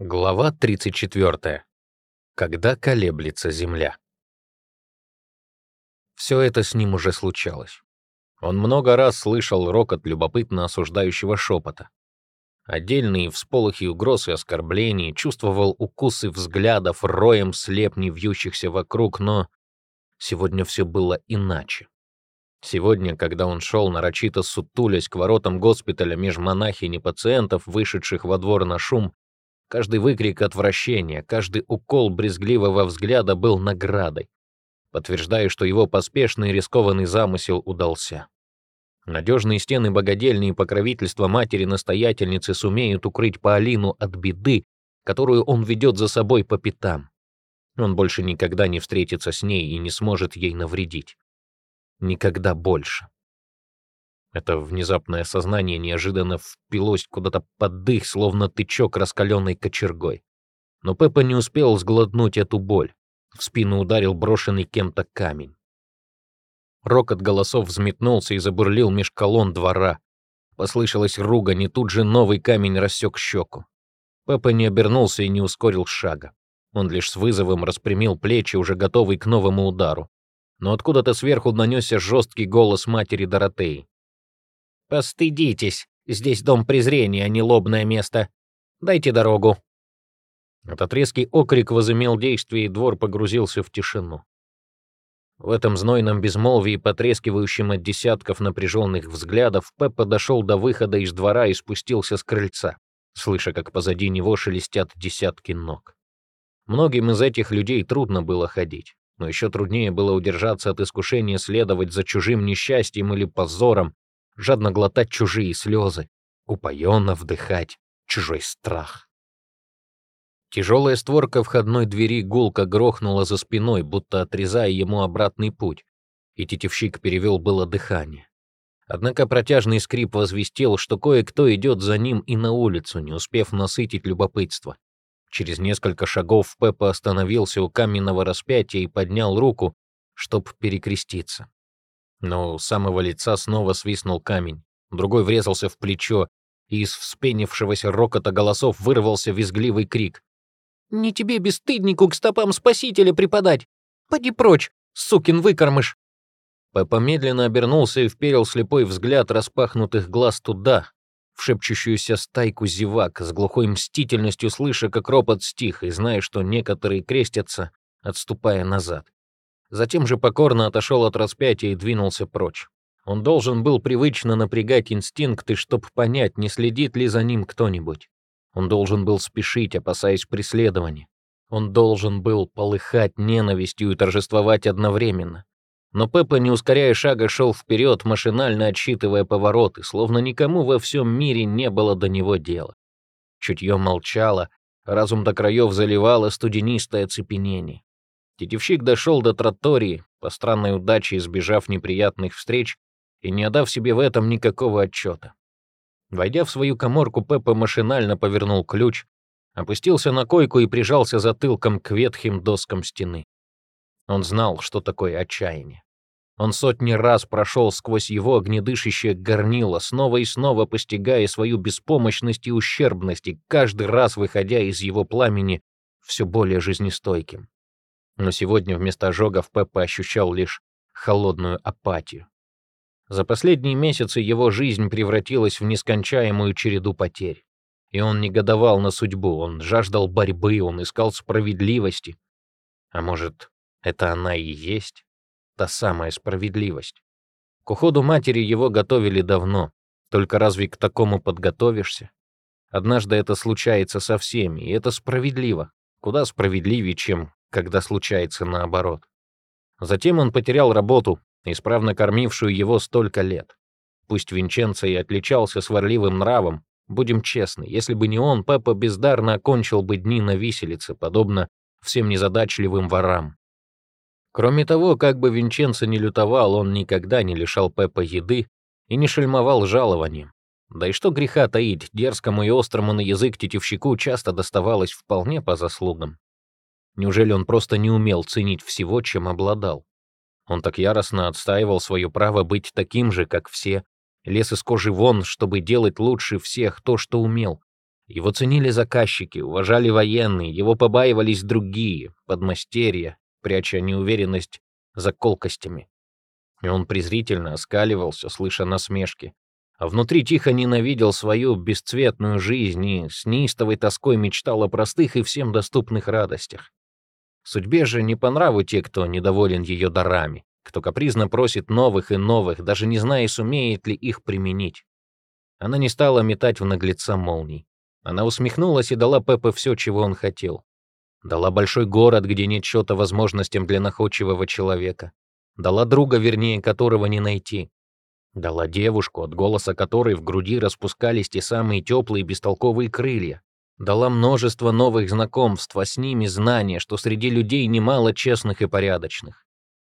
Глава 34. Когда колеблется земля. Все это с ним уже случалось. Он много раз слышал рокот любопытно осуждающего шепота. Отдельные всполохи угроз и оскорблений, чувствовал укусы взглядов, роем слепней вьющихся вокруг, но сегодня все было иначе. Сегодня, когда он шел нарочито сутулясь к воротам госпиталя меж монахинь и пациентов, вышедших во двор на шум, каждый выкрик отвращения, каждый укол брезгливого взгляда был наградой, подтверждая, что его поспешный и рискованный замысел удался. Надежные стены богадельни и покровительства матери-настоятельницы сумеют укрыть Паолину от беды, которую он ведет за собой по пятам. Он больше никогда не встретится с ней и не сможет ей навредить. Никогда больше. Это внезапное сознание неожиданно впилось куда-то под дых, словно тычок раскаленной кочергой. Но Пеппа не успел сглотнуть эту боль. В спину ударил брошенный кем-то камень. Рокот голосов взметнулся и забурлил меж колонн двора. Послышалась ругань, и тут же новый камень рассек щеку. Пеппа не обернулся и не ускорил шага. Он лишь с вызовом распрямил плечи, уже готовый к новому удару но откуда-то сверху донесся жесткий голос матери Доротеи. «Постыдитесь, здесь дом презрения, а не лобное место. Дайте дорогу». Этот резкий окрик возымел действие, и двор погрузился в тишину. В этом знойном безмолвии, потрескивающем от десятков напряженных взглядов, Пеппа дошел до выхода из двора и спустился с крыльца, слыша, как позади него шелестят десятки ног. Многим из этих людей трудно было ходить но еще труднее было удержаться от искушения следовать за чужим несчастьем или позором, жадно глотать чужие слезы, упоенно вдыхать чужой страх. Тяжелая створка входной двери гулко грохнула за спиной, будто отрезая ему обратный путь, и тетевщик перевел было дыхание. Однако протяжный скрип возвестил, что кое-кто идет за ним и на улицу, не успев насытить любопытство. Через несколько шагов Пеппа остановился у каменного распятия и поднял руку, чтобы перекреститься. Но у самого лица снова свистнул камень. Другой врезался в плечо, и из вспенившегося рокота голосов вырвался визгливый крик. «Не тебе, бесстыднику, к стопам Спасителя преподать! Поди прочь, сукин выкормыш!» Пеппа медленно обернулся и вперил слепой взгляд распахнутых глаз туда, в шепчущуюся стайку зевак, с глухой мстительностью слыша, как ропот стих, и зная, что некоторые крестятся, отступая назад. Затем же покорно отошел от распятия и двинулся прочь. Он должен был привычно напрягать инстинкты, чтобы понять, не следит ли за ним кто-нибудь. Он должен был спешить, опасаясь преследования. Он должен был полыхать ненавистью и торжествовать одновременно. Но Пеппа, не ускоряя шага, шел вперед, машинально отсчитывая повороты, словно никому во всем мире не было до него дела. Чутье молчало, разум до краев заливало студенистое цепенение. Тетевщик дошел до тротории, по странной удаче избежав неприятных встреч и не отдав себе в этом никакого отчета. Войдя в свою коморку, Пеппа машинально повернул ключ, опустился на койку и прижался затылком к ветхим доскам стены. Он знал, что такое отчаяние. Он сотни раз прошел сквозь его огнедышащее горнило, снова и снова постигая свою беспомощность и ущербность, и каждый раз выходя из его пламени все более жизнестойким. Но сегодня вместо ожогов Пеппа ощущал лишь холодную апатию. За последние месяцы его жизнь превратилась в нескончаемую череду потерь. И он негодовал на судьбу, он жаждал борьбы, он искал справедливости. А может, это она и есть? та самая справедливость. К уходу матери его готовили давно, только разве к такому подготовишься? Однажды это случается со всеми, и это справедливо. Куда справедливее, чем когда случается наоборот. Затем он потерял работу, исправно кормившую его столько лет. Пусть Винченцо и отличался сварливым нравом, будем честны, если бы не он, Пеппа бездарно окончил бы дни на виселице, подобно всем незадачливым ворам. Кроме того, как бы Винченцо не лютовал, он никогда не лишал Пеппа еды и не шельмовал жалованием. Да и что греха таить, дерзкому и острому на язык тетевщику часто доставалось вполне по заслугам. Неужели он просто не умел ценить всего, чем обладал? Он так яростно отстаивал свое право быть таким же, как все, лез из кожи вон, чтобы делать лучше всех то, что умел, Его ценили заказчики, уважали военные, его побаивались другие, подмастерья, пряча неуверенность за колкостями. И он презрительно оскаливался, слыша насмешки. А внутри тихо ненавидел свою бесцветную жизнь и с неистовой тоской мечтал о простых и всем доступных радостях. Судьбе же не по нраву те, кто недоволен ее дарами, кто капризно просит новых и новых, даже не зная, сумеет ли их применить. Она не стала метать в наглеца молний. Она усмехнулась и дала Пеппе все, чего он хотел. Дала большой город, где нет счета возможностям для находчивого человека. Дала друга, вернее, которого не найти. Дала девушку, от голоса которой в груди распускались те самые теплые бестолковые крылья. Дала множество новых знакомств, а с ними знания, что среди людей немало честных и порядочных.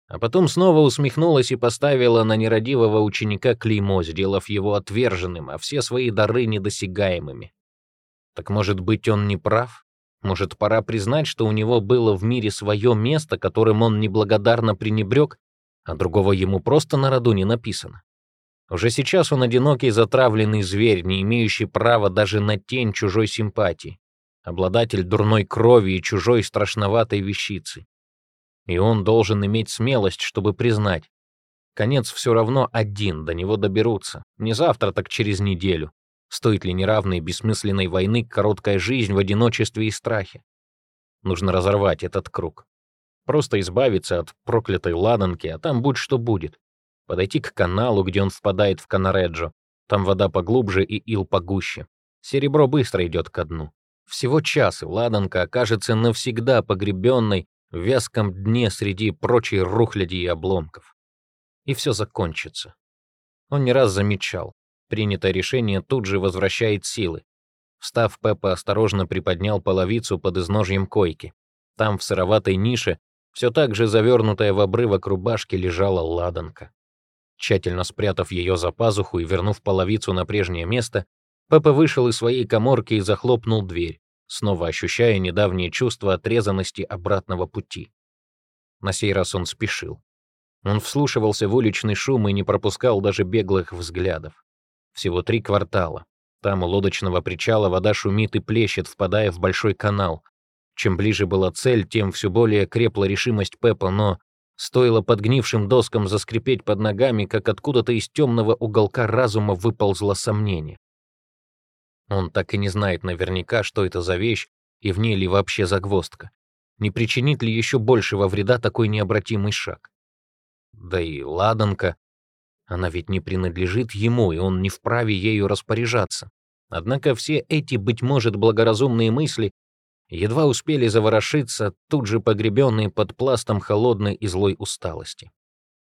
А потом снова усмехнулась и поставила на нерадивого ученика клеймо, сделав его отверженным, а все свои дары недосягаемыми. Так может быть, он не прав? Может, пора признать, что у него было в мире свое место, которым он неблагодарно пренебрег, а другого ему просто на роду не написано? Уже сейчас он одинокий затравленный зверь, не имеющий права даже на тень чужой симпатии, обладатель дурной крови и чужой страшноватой вещицы. И он должен иметь смелость, чтобы признать. Конец все равно один, до него доберутся. Не завтра, так через неделю. Стоит ли неравной бессмысленной войны короткая жизнь в одиночестве и страхе? Нужно разорвать этот круг. Просто избавиться от проклятой ладанки, а там будь что будет. Подойти к каналу, где он впадает в Канареджо. Там вода поглубже и ил погуще. Серебро быстро идет ко дну. Всего час, и ладанка окажется навсегда погребенной в вязком дне среди прочей рухляди и обломков. И все закончится. Он не раз замечал, Принятое решение тут же возвращает силы. Встав, Пеппа осторожно приподнял половицу под изножьем койки. Там, в сыроватой нише, все так же завернутая в обрывок рубашки, лежала ладанка. Тщательно спрятав ее за пазуху и вернув половицу на прежнее место, Пеппа вышел из своей коморки и захлопнул дверь, снова ощущая недавнее чувство отрезанности обратного пути. На сей раз он спешил. Он вслушивался в уличный шум и не пропускал даже беглых взглядов. Всего три квартала. Там у лодочного причала вода шумит и плещет, впадая в большой канал. Чем ближе была цель, тем все более крепла решимость Пеппа, но стоило подгнившим доскам заскрипеть под ногами, как откуда-то из темного уголка разума выползло сомнение. Он так и не знает наверняка, что это за вещь и в ней ли вообще загвоздка. Не причинит ли еще большего вреда такой необратимый шаг? Да и ладанка, она ведь не принадлежит ему, и он не вправе ею распоряжаться. Однако все эти, быть может, благоразумные мысли едва успели заворошиться, тут же погребенные под пластом холодной и злой усталости.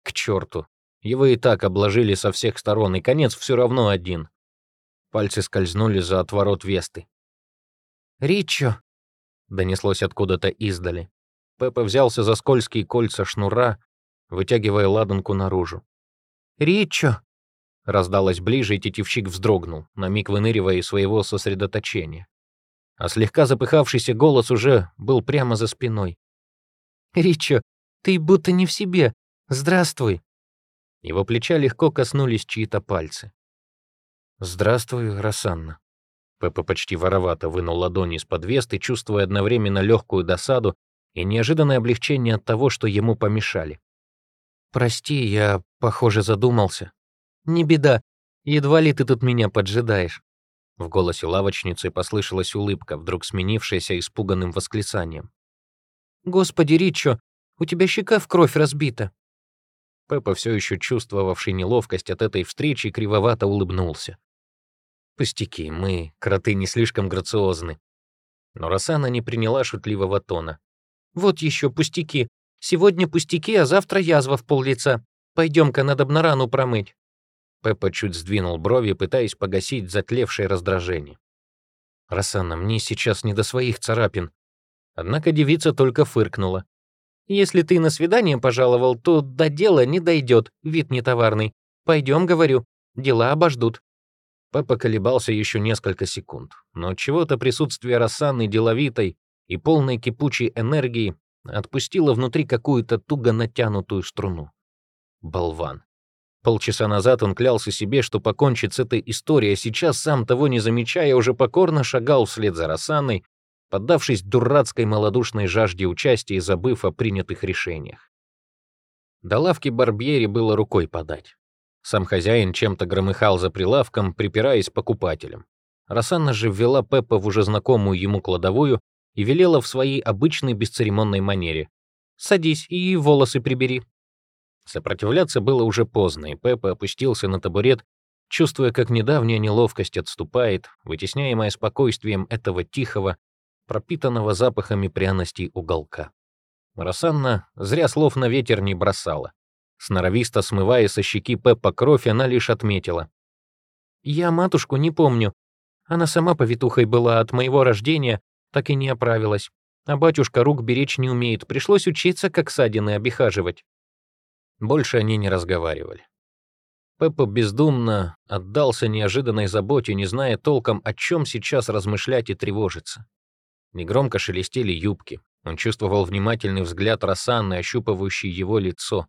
К черту! Его и так обложили со всех сторон, и конец все равно один. Пальцы скользнули за отворот Весты. «Ричо!» — донеслось откуда-то издали. Пеппа взялся за скользкие кольца шнура, вытягивая ладанку наружу. «Ричо!» Раздалось ближе, и тетивщик вздрогнул, на миг выныривая из своего сосредоточения. А слегка запыхавшийся голос уже был прямо за спиной. «Ричо, ты будто не в себе. Здравствуй!» Его плеча легко коснулись чьи-то пальцы. «Здравствуй, Рассанна». Пеппа почти воровато вынул ладони из-под весты, чувствуя одновременно легкую досаду и неожиданное облегчение от того, что ему помешали. «Прости, я, похоже, задумался». «Не беда, едва ли ты тут меня поджидаешь». В голосе лавочницы послышалась улыбка, вдруг сменившаяся испуганным восклицанием. «Господи, Ричо, у тебя щека в кровь разбита». Пеппа, все еще чувствовавший неловкость от этой встречи, кривовато улыбнулся. «Пустяки, мы, кроты, не слишком грациозны». Но Росана не приняла шутливого тона. «Вот еще пустяки. Сегодня пустяки, а завтра язва в пол лица. Пойдем-ка, надо б на рану промыть». Пеппа чуть сдвинул брови, пытаясь погасить затлевшее раздражение. «Рассана, мне сейчас не до своих царапин». Однако девица только фыркнула. «Если ты на свидание пожаловал, то до дела не дойдет, вид нетоварный. Пойдем, говорю, дела обождут». Пеппа колебался еще несколько секунд, но чего-то присутствие Рассаны деловитой и полной кипучей энергии отпустила внутри какую-то туго натянутую струну. Болван. Полчаса назад он клялся себе, что покончит с этой историей, а сейчас, сам того не замечая, уже покорно шагал вслед за Рассаной, поддавшись дурацкой малодушной жажде участия и забыв о принятых решениях. До лавки Барбьери было рукой подать. Сам хозяин чем-то громыхал за прилавком, припираясь покупателям. Рассанна же ввела Пеппа в уже знакомую ему кладовую и велела в своей обычной бесцеремонной манере. «Садись и волосы прибери». Сопротивляться было уже поздно, и Пеппа опустился на табурет, чувствуя, как недавняя неловкость отступает, вытесняемая спокойствием этого тихого, пропитанного запахами пряностей уголка. Рассанна зря слов на ветер не бросала. Сноровисто смывая со щеки Пеппа кровь, она лишь отметила. «Я матушку не помню. Она сама повитухой была от моего рождения, так и не оправилась. А батюшка рук беречь не умеет, пришлось учиться, как садины обихаживать». Больше они не разговаривали. Пеппа бездумно отдался неожиданной заботе, не зная толком, о чем сейчас размышлять и тревожиться. Негромко шелестели юбки. Он чувствовал внимательный взгляд Рассанны, ощупывающий его лицо.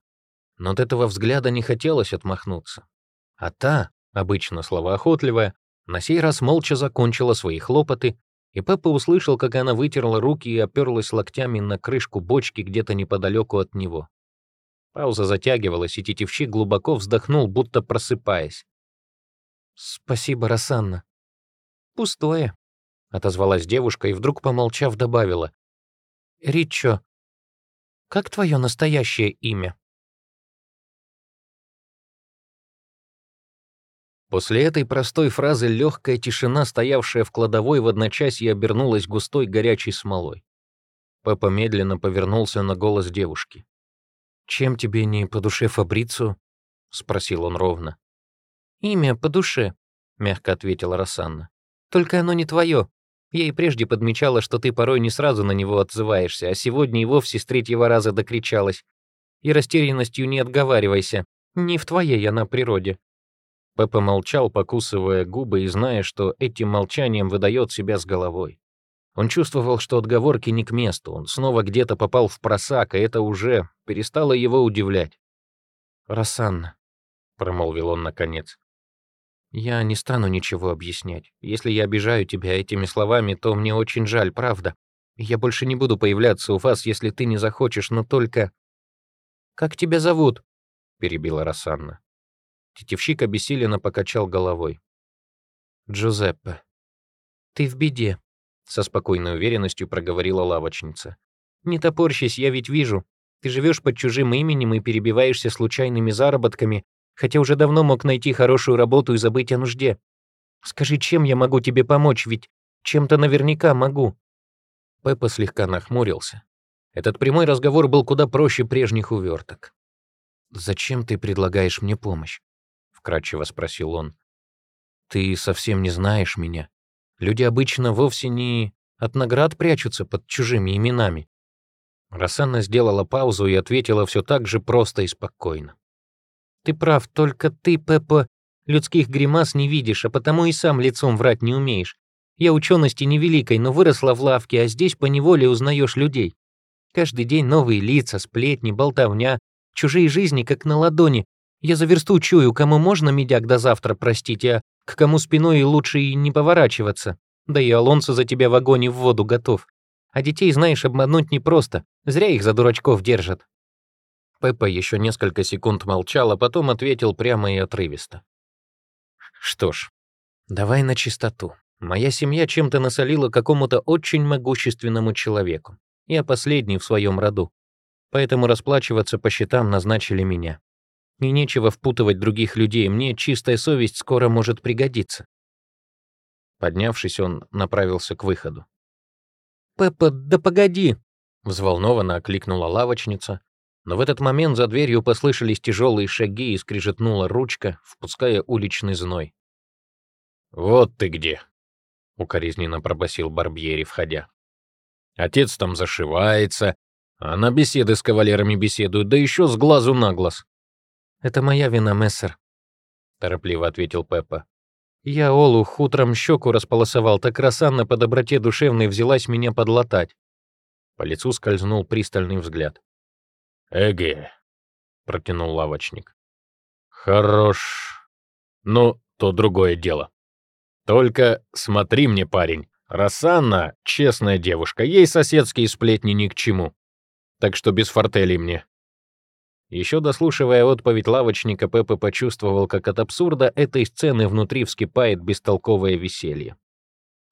Но от этого взгляда не хотелось отмахнуться. А та, обычно словоохотливая, на сей раз молча закончила свои хлопоты, и Пеппа услышал, как она вытерла руки и оперлась локтями на крышку бочки где-то неподалеку от него. Пауза затягивалась, и тетивщик глубоко вздохнул, будто просыпаясь. «Спасибо, Рассанна». «Пустое», — отозвалась девушка и вдруг, помолчав, добавила. «Ричо, как твое настоящее имя?» После этой простой фразы легкая тишина, стоявшая в кладовой в одночасье, обернулась густой горячей смолой. Пеппа медленно повернулся на голос девушки. «Чем тебе не по душе Фабрицу?» — спросил он ровно. «Имя по душе», — мягко ответила Рассанна. «Только оно не твое. Я и прежде подмечала, что ты порой не сразу на него отзываешься, а сегодня и вовсе с третьего раза докричалась. И растерянностью не отговаривайся. Не в твоей она природе. Пеппа молчал, покусывая губы и зная, что этим молчанием выдает себя с головой. Он чувствовал, что отговорки не к месту, он снова где-то попал в просак, и это уже перестало его удивлять. «Рассанна», — промолвил он наконец, — «я не стану ничего объяснять. Если я обижаю тебя этими словами, то мне очень жаль, правда. Я больше не буду появляться у вас, если ты не захочешь, но только...» «Как тебя зовут?» — перебила Рассанна. Тетевщик обессиленно покачал головой. «Джузеппе». «Ты в беде», — со спокойной уверенностью проговорила лавочница. «Не топорщись, я ведь вижу. Ты живешь под чужим именем и перебиваешься случайными заработками, хотя уже давно мог найти хорошую работу и забыть о нужде. Скажи, чем я могу тебе помочь, ведь чем-то наверняка могу». Пеппа слегка нахмурился. Этот прямой разговор был куда проще прежних уверток. «Зачем ты предлагаешь мне помощь?» вкрадчиво спросил он. Ты совсем не знаешь меня. Люди обычно вовсе не от наград прячутся под чужими именами. Рассанна сделала паузу и ответила все так же просто и спокойно. «Ты прав, только ты, Пеппа, людских гримас не видишь, а потому и сам лицом врать не умеешь. Я учености невеликой, но выросла в лавке, а здесь поневоле узнаешь людей. Каждый день новые лица, сплетни, болтовня, чужие жизни как на ладони, я за версту чую, кому можно медяк до завтра простить, а к кому спиной лучше и не поворачиваться. Да и Алонсо за тебя в огонь и в воду готов. А детей, знаешь, обмануть непросто. Зря их за дурачков держат». Пеппа еще несколько секунд молчал, а потом ответил прямо и отрывисто. «Что ж, давай на чистоту. Моя семья чем-то насолила какому-то очень могущественному человеку. Я последний в своем роду. Поэтому расплачиваться по счетам назначили меня. И нечего впутывать других людей, мне чистая совесть скоро может пригодиться. Поднявшись, он направился к выходу. «Пеппа, да погоди!» — взволнованно окликнула лавочница, но в этот момент за дверью послышались тяжелые шаги и скрижетнула ручка, впуская уличный зной. «Вот ты где!» — укоризненно пробасил Барбьери, входя. «Отец там зашивается, а на беседы с кавалерами беседует, да еще с глазу на глаз. «Это моя вина, мессер», — торопливо ответил Пеппа. «Я Олух утром щеку располосовал, так Рассанна по доброте душевной взялась меня подлатать». По лицу скользнул пристальный взгляд. «Эге», — протянул лавочник. Хорош. Ну, то другое дело. Только смотри мне, парень, Рассанна — честная девушка, ей соседские сплетни ни к чему. Так что без фортелей мне. Еще дослушивая отповедь лавочника, Пеппа почувствовал, как от абсурда этой сцены внутри вскипает бестолковое веселье.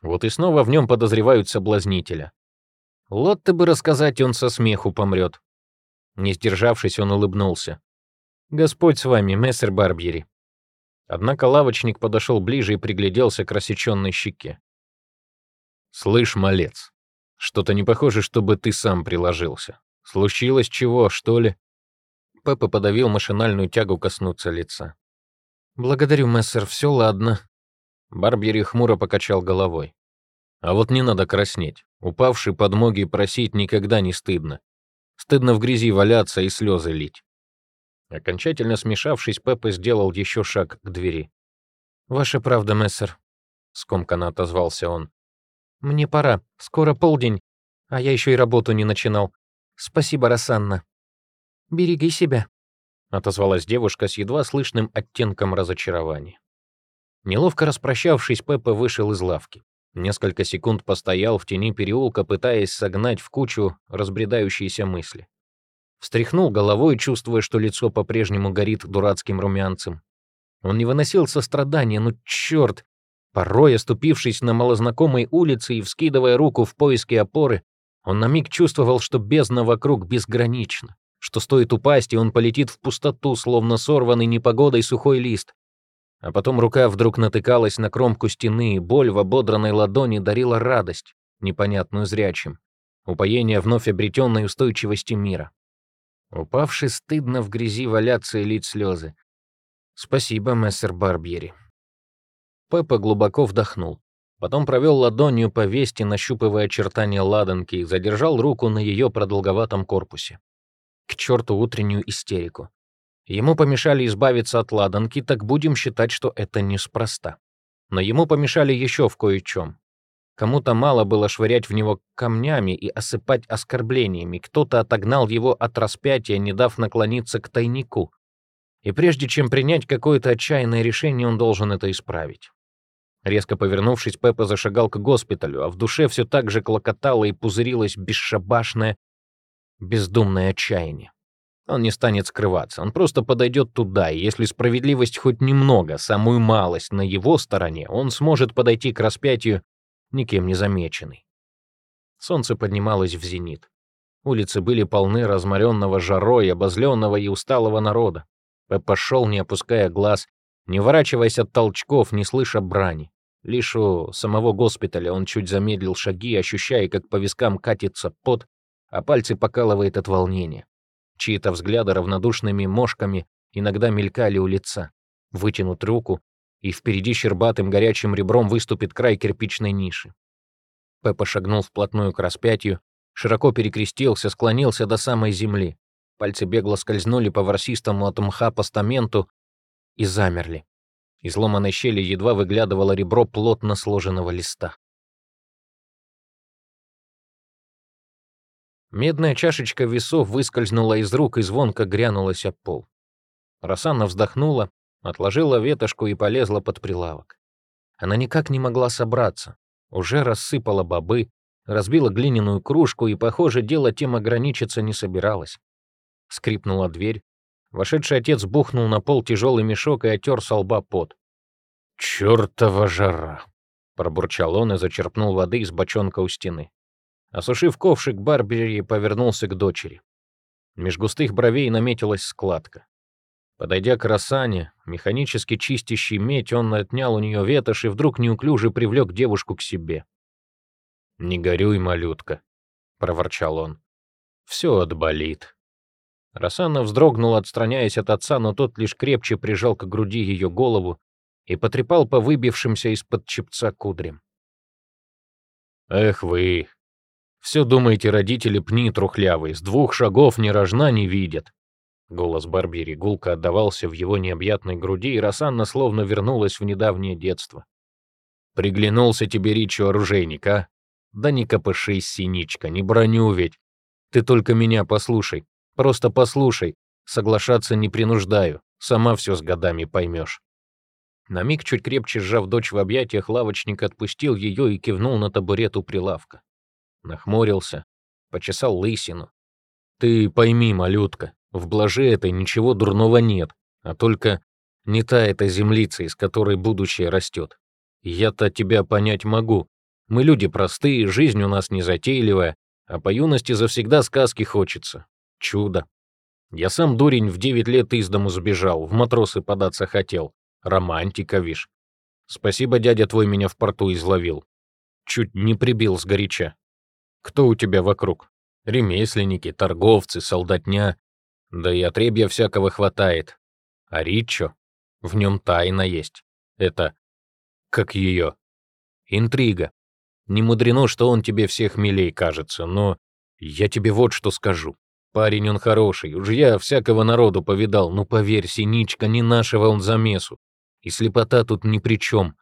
Вот и снова в нем подозревают соблазнителя. Лотте бы рассказать, он со смеху помрет. Не сдержавшись, он улыбнулся. «Господь с вами, мессер Барбьери». Однако лавочник подошел ближе и пригляделся к рассеченной щеке. «Слышь, малец, что-то не похоже, чтобы ты сам приложился. Случилось чего, что ли?» Пеппа подавил машинальную тягу коснуться лица. «Благодарю, мессер, все ладно». Барбьери хмуро покачал головой. «А вот не надо краснеть. Упавший подмоги просить никогда не стыдно. Стыдно в грязи валяться и слезы лить». Окончательно смешавшись, Пеппа сделал еще шаг к двери. «Ваша правда, мессер», — скомканно отозвался он. Мне пора, скоро полдень, а я еще и работу не начинал. Спасибо, Рассанна. Береги себя, отозвалась девушка с едва слышным оттенком разочарования. Неловко распрощавшись, Пеппа вышел из лавки. Несколько секунд постоял в тени переулка, пытаясь согнать в кучу разбредающиеся мысли. Встряхнул головой, чувствуя, что лицо по-прежнему горит дурацким румянцем. Он не выносил сострадания, ну черт, Порой, оступившись на малознакомой улице и вскидывая руку в поиске опоры, он на миг чувствовал, что бездна вокруг безгранична, что стоит упасть, и он полетит в пустоту, словно сорванный непогодой сухой лист. А потом рука вдруг натыкалась на кромку стены, и боль в ободранной ладони дарила радость, непонятную зрячим, упоение вновь обретенной устойчивости мира. Упавший стыдно в грязи валяться и лить слезы. «Спасибо, мессер Барбьери», Пеппа глубоко вдохнул. Потом провел ладонью по вести, нащупывая очертания ладанки, и задержал руку на ее продолговатом корпусе. К черту утреннюю истерику. Ему помешали избавиться от ладанки, так будем считать, что это неспроста. Но ему помешали еще в кое-чем. Кому-то мало было швырять в него камнями и осыпать оскорблениями, кто-то отогнал его от распятия, не дав наклониться к тайнику. И прежде чем принять какое-то отчаянное решение, он должен это исправить. Резко повернувшись, Пеппа зашагал к госпиталю, а в душе все так же клокотало и пузырилось бесшабашное, бездумное отчаяние. Он не станет скрываться, он просто подойдет туда, и если справедливость хоть немного, самую малость на его стороне, он сможет подойти к распятию, никем не замеченный. Солнце поднималось в зенит. Улицы были полны разморенного жарой, обозленного и усталого народа. Пеппа шел, не опуская глаз, не ворачиваясь от толчков, не слыша брани. Лишь у самого госпиталя он чуть замедлил шаги, ощущая, как по вискам катится пот, а пальцы покалывает от волнения. Чьи-то взгляды равнодушными мошками иногда мелькали у лица. Вытянут руку, и впереди щербатым горячим ребром выступит край кирпичной ниши. Пеппа шагнул вплотную к распятию, широко перекрестился, склонился до самой земли. Пальцы бегло скользнули по ворсистому от мха постаменту, и замерли. Из ломаной щели едва выглядывало ребро плотно сложенного листа. Медная чашечка весов выскользнула из рук и звонко грянулась об пол. Росанна вздохнула, отложила ветошку и полезла под прилавок. Она никак не могла собраться, уже рассыпала бобы, разбила глиняную кружку и, похоже, дело тем ограничиться не собиралась. Скрипнула дверь, Вошедший отец бухнул на пол тяжелый мешок и отер со лба пот. «Чёртова жара!» — пробурчал он и зачерпнул воды из бочонка у стены. Осушив ковшик, Барбери повернулся к дочери. Меж густых бровей наметилась складка. Подойдя к Рассане, механически чистящий медь, он отнял у нее ветошь и вдруг неуклюже привлек девушку к себе. «Не горюй, малютка», — проворчал он. «Все отболит». Рассана вздрогнула, отстраняясь от отца, но тот лишь крепче прижал к груди ее голову и потрепал по выбившимся из-под чепца кудрям. «Эх вы! Все думаете, родители пни трухлявые, с двух шагов ни рожна не видят!» Голос Барбери гулко отдавался в его необъятной груди, и Рассанна словно вернулась в недавнее детство. «Приглянулся тебе Ричу оружейник, а? Да не копышись, синичка, не броню ведь. Ты только меня послушай. Просто послушай. Соглашаться не принуждаю. Сама все с годами поймешь. На миг, чуть крепче сжав дочь в объятиях, лавочник отпустил ее и кивнул на табурет у прилавка. Нахмурился, почесал лысину. «Ты пойми, малютка, в блаже этой ничего дурного нет, а только не та эта землица, из которой будущее растет. Я-то тебя понять могу. Мы люди простые, жизнь у нас незатейливая, а по юности завсегда сказки хочется. Чудо. Я сам дурень в девять лет из дому сбежал, в матросы податься хотел. Романтика, вишь. Спасибо, дядя твой меня в порту изловил. Чуть не прибил сгоряча. Кто у тебя вокруг? Ремесленники, торговцы, солдатня. Да и отребья всякого хватает. А Ричо? В нем тайна есть. Это... Как ее? Интрига. Не мудрено, что он тебе всех милей кажется, но я тебе вот что скажу. Парень он хороший, уж я всякого народу повидал, но поверь, Синичка, не нашего он замесу. И слепота тут ни при чем.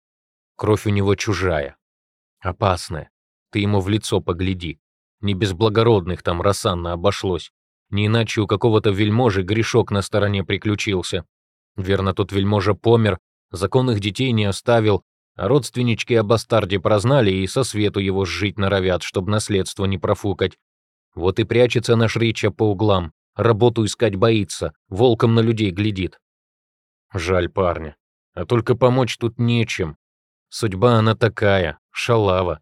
Кровь у него чужая. Опасная. Ты ему в лицо погляди. Не без благородных там Рассанна обошлось. Не иначе у какого-то вельможи грешок на стороне приключился. Верно, тот вельможа помер, законных детей не оставил, а родственнички о бастарде прознали и со свету его сжить норовят, чтобы наследство не профукать. Вот и прячется наш Рича по углам, работу искать боится, волком на людей глядит. Жаль парня, а только помочь тут нечем. Судьба она такая, шалава.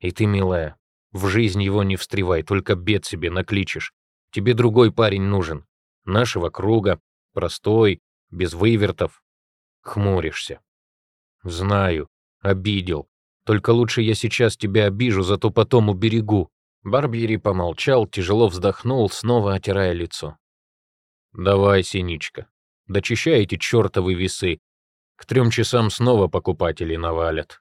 И ты, милая, в жизнь его не встревай, только бед себе накличешь. Тебе другой парень нужен. Нашего круга, простой, без вывертов. Хмуришься. Знаю, обидел. Только лучше я сейчас тебя обижу, зато потом уберегу. Барбьери помолчал, тяжело вздохнул, снова отирая лицо. Давай, Синичка, дочищай эти чертовы весы. К трем часам снова покупатели навалят.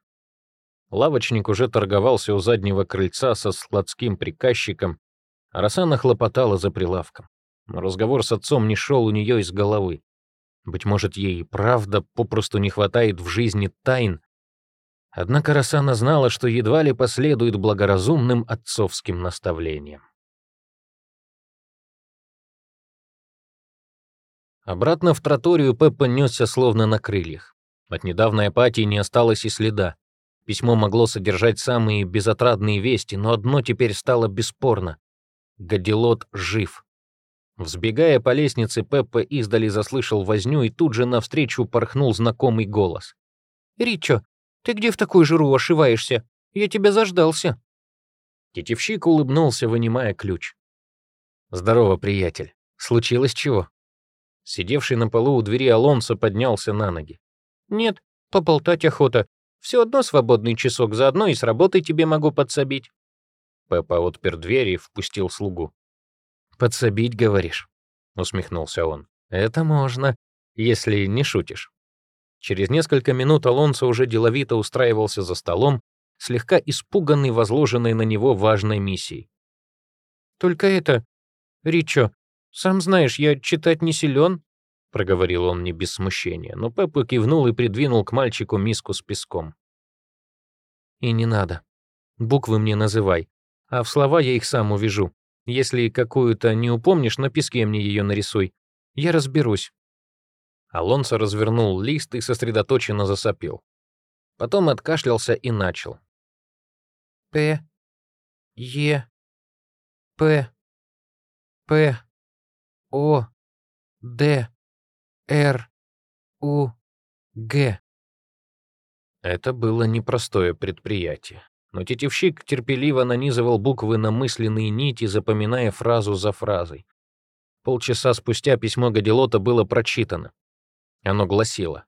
Лавочник уже торговался у заднего крыльца со складским приказчиком, а Росана хлопотала за прилавком. Но разговор с отцом не шел у нее из головы. Быть может, ей правда попросту не хватает в жизни тайн. Однако Росана знала, что едва ли последует благоразумным отцовским наставлениям. Обратно в троторию Пеппа несся словно на крыльях. От недавней апатии не осталось и следа. Письмо могло содержать самые безотрадные вести, но одно теперь стало бесспорно. Гадилот жив. Взбегая по лестнице, Пеппа издали заслышал возню и тут же навстречу порхнул знакомый голос. «Ричо, ты где в такую жиру ошиваешься? Я тебя заждался». Тетевщик улыбнулся, вынимая ключ. «Здорово, приятель. Случилось чего?» Сидевший на полу у двери Алонсо поднялся на ноги. «Нет, поболтать охота. Все одно свободный часок, заодно и с работой тебе могу подсобить». Пеппа отпер дверь и впустил слугу. «Подсобить, говоришь?» — усмехнулся он. «Это можно, если не шутишь». Через несколько минут Алонсо уже деловито устраивался за столом, слегка испуганный возложенной на него важной миссией. «Только это, Ричо, сам знаешь, я читать не силен», — проговорил он не без смущения, но Пеппа кивнул и придвинул к мальчику миску с песком. «И не надо. Буквы мне называй, а в слова я их сам увижу. Если какую-то не упомнишь, на песке мне ее нарисуй. Я разберусь». Алонсо развернул лист и сосредоточенно засопел. Потом откашлялся и начал. «П, Е, П, П, О, Д, Р, У, Г». Это было непростое предприятие но тетивщик терпеливо нанизывал буквы на мысленные нити, запоминая фразу за фразой. Полчаса спустя письмо Гадилота было прочитано. Оно гласило.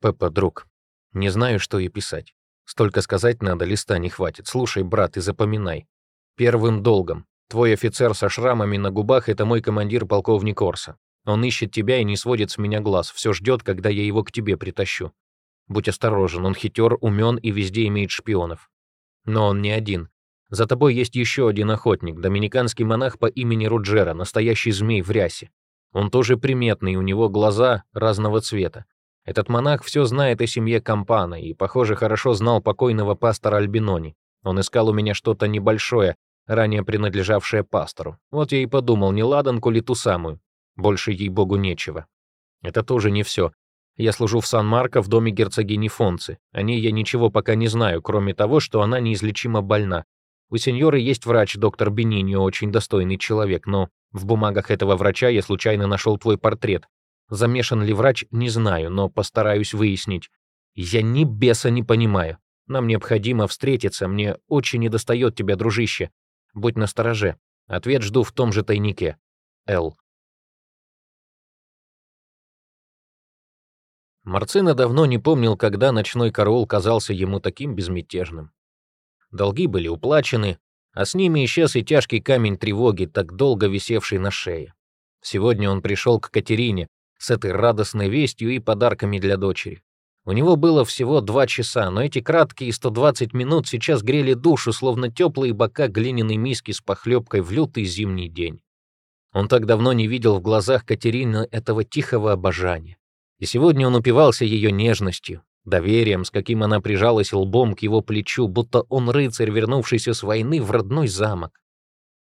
«Пеппа, друг, не знаю, что ей писать. Столько сказать надо, листа не хватит. Слушай, брат, и запоминай. Первым долгом. Твой офицер со шрамами на губах — это мой командир полковник Орса. Он ищет тебя и не сводит с меня глаз, все ждет, когда я его к тебе притащу. Будь осторожен, он хитер, умен и везде имеет шпионов. Но он не один. За тобой есть еще один охотник, доминиканский монах по имени Руджера, настоящий змей в рясе. Он тоже приметный, у него глаза разного цвета. Этот монах все знает о семье Кампана и, похоже, хорошо знал покойного пастора Альбинони. Он искал у меня что-то небольшое, ранее принадлежавшее пастору. Вот я и подумал, не ладанку ли ту самую. Больше ей-богу нечего. Это тоже не все. Я служу в Сан-Марко в доме герцогини Фонци. О ней я ничего пока не знаю, кроме того, что она неизлечимо больна. У сеньоры есть врач, доктор Бенинио, очень достойный человек, но в бумагах этого врача я случайно нашел твой портрет. Замешан ли врач, не знаю, но постараюсь выяснить. Я ни беса не понимаю. Нам необходимо встретиться, мне очень недостает тебя, дружище. Будь настороже. Ответ жду в том же тайнике. Л. Марцина давно не помнил, когда ночной караул казался ему таким безмятежным. Долги были уплачены, а с ними исчез и тяжкий камень тревоги, так долго висевший на шее. Сегодня он пришел к Катерине с этой радостной вестью и подарками для дочери. У него было всего два часа, но эти краткие 120 минут сейчас грели душу, словно теплые бока глиняной миски с похлебкой в лютый зимний день. Он так давно не видел в глазах Катерины этого тихого обожания. И сегодня он упивался ее нежностью, доверием, с каким она прижалась лбом к его плечу, будто он рыцарь, вернувшийся с войны в родной замок.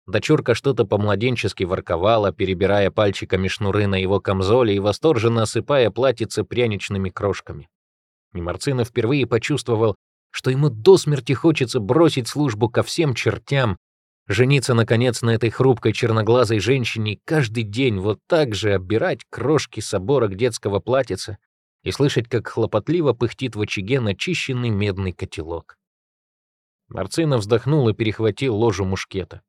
Дочурка что-то по-младенчески ворковала, перебирая пальчиками шнуры на его камзоле и восторженно осыпая платьице пряничными крошками. И впервые почувствовал, что ему до смерти хочется бросить службу ко всем чертям, жениться, наконец, на этой хрупкой черноглазой женщине каждый день вот так же оббирать крошки соборок детского платьица, и слышать, как хлопотливо пыхтит в очаге начищенный медный котелок. Марцина вздохнул и перехватил ложу мушкета.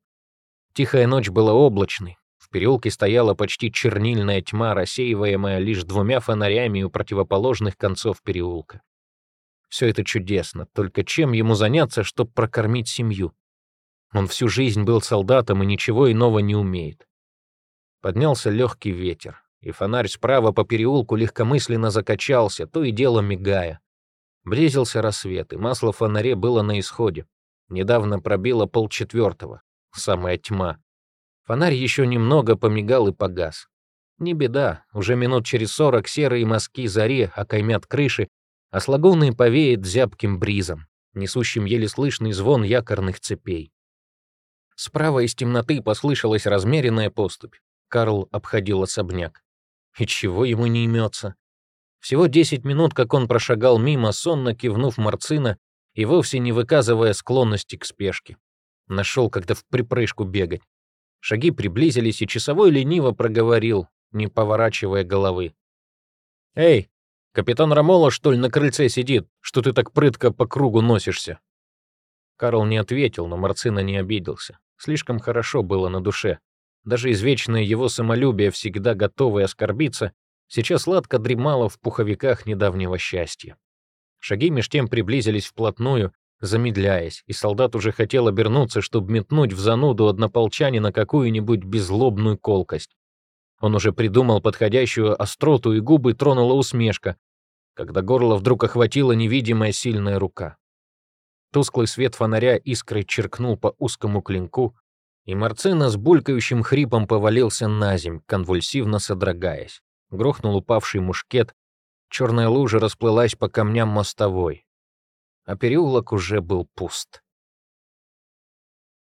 Тихая ночь была облачной. В переулке стояла почти чернильная тьма, рассеиваемая лишь двумя фонарями у противоположных концов переулка. Все это чудесно, только чем ему заняться, чтобы прокормить семью? Он всю жизнь был солдатом и ничего иного не умеет. Поднялся легкий ветер и фонарь справа по переулку легкомысленно закачался, то и дело мигая. Близился рассвет, и масло в фонаре было на исходе. Недавно пробило полчетвертого, самая тьма. Фонарь еще немного помигал и погас. Не беда, уже минут через сорок серые мазки зари окаймят крыши, а с лагуны повеет зябким бризом, несущим еле слышный звон якорных цепей. Справа из темноты послышалась размеренная поступь. Карл обходил особняк. И чего ему не имется? Всего 10 минут, как он прошагал мимо, сонно кивнув Марцина и вовсе не выказывая склонности к спешке. Нашел как-то в припрыжку бегать. Шаги приблизились, и часовой лениво проговорил, не поворачивая головы. «Эй, капитан Рамола, что ли, на крыльце сидит? Что ты так прытко по кругу носишься?» Карл не ответил, но Марцина не обиделся. Слишком хорошо было на душе. Даже извечное его самолюбие, всегда готовое оскорбиться, сейчас сладко дремало в пуховиках недавнего счастья. Шаги меж тем приблизились вплотную, замедляясь, и солдат уже хотел обернуться, чтобы метнуть в зануду однополчанина какую-нибудь беззлобную колкость. Он уже придумал подходящую остроту, и губы тронула усмешка, когда горло вдруг охватила невидимая сильная рука. Тусклый свет фонаря искрой черкнул по узкому клинку, и Марцина с булькающим хрипом повалился на земь, конвульсивно содрогаясь. Грохнул упавший мушкет, черная лужа расплылась по камням мостовой. А переулок уже был пуст.